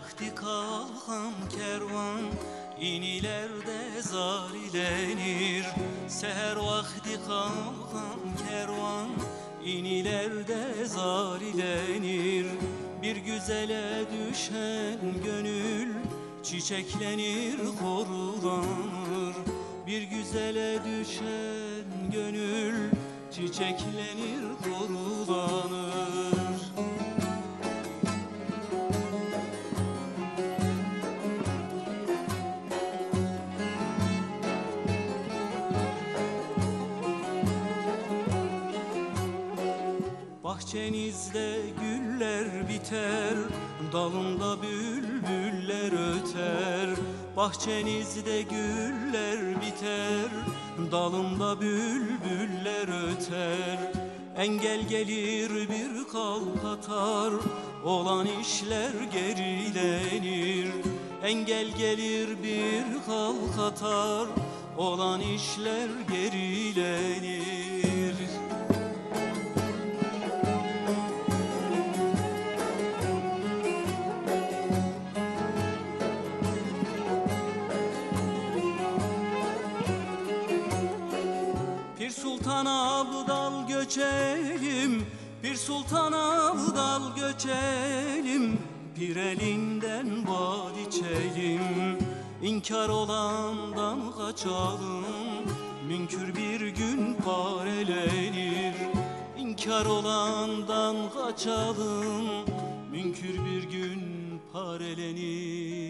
Seher vakti kalkan kervan inilerde zarilenir Seher vakti kalkan kervan inilerde zarilenir Bir güzele düşen gönül çiçeklenir korulanır Bir güzele düşen gönül çiçeklenir korulanır Bahçenizde güller biter, dalında bülbüller öter. Bahçenizde güller biter, dalında bülbüller öter. Engel gelir bir kalk atar, olan işler gerilenir. Engel gelir bir kalk atar, olan işler gerilenir. Bir sultan abdal göçelim Bir sultan abdal göçelim. Bir elinden bal içelim İnkar olandan kaçalım. Münkür bir gün parelenir İnkar olandan kaçalım. Münkür bir gün parelenir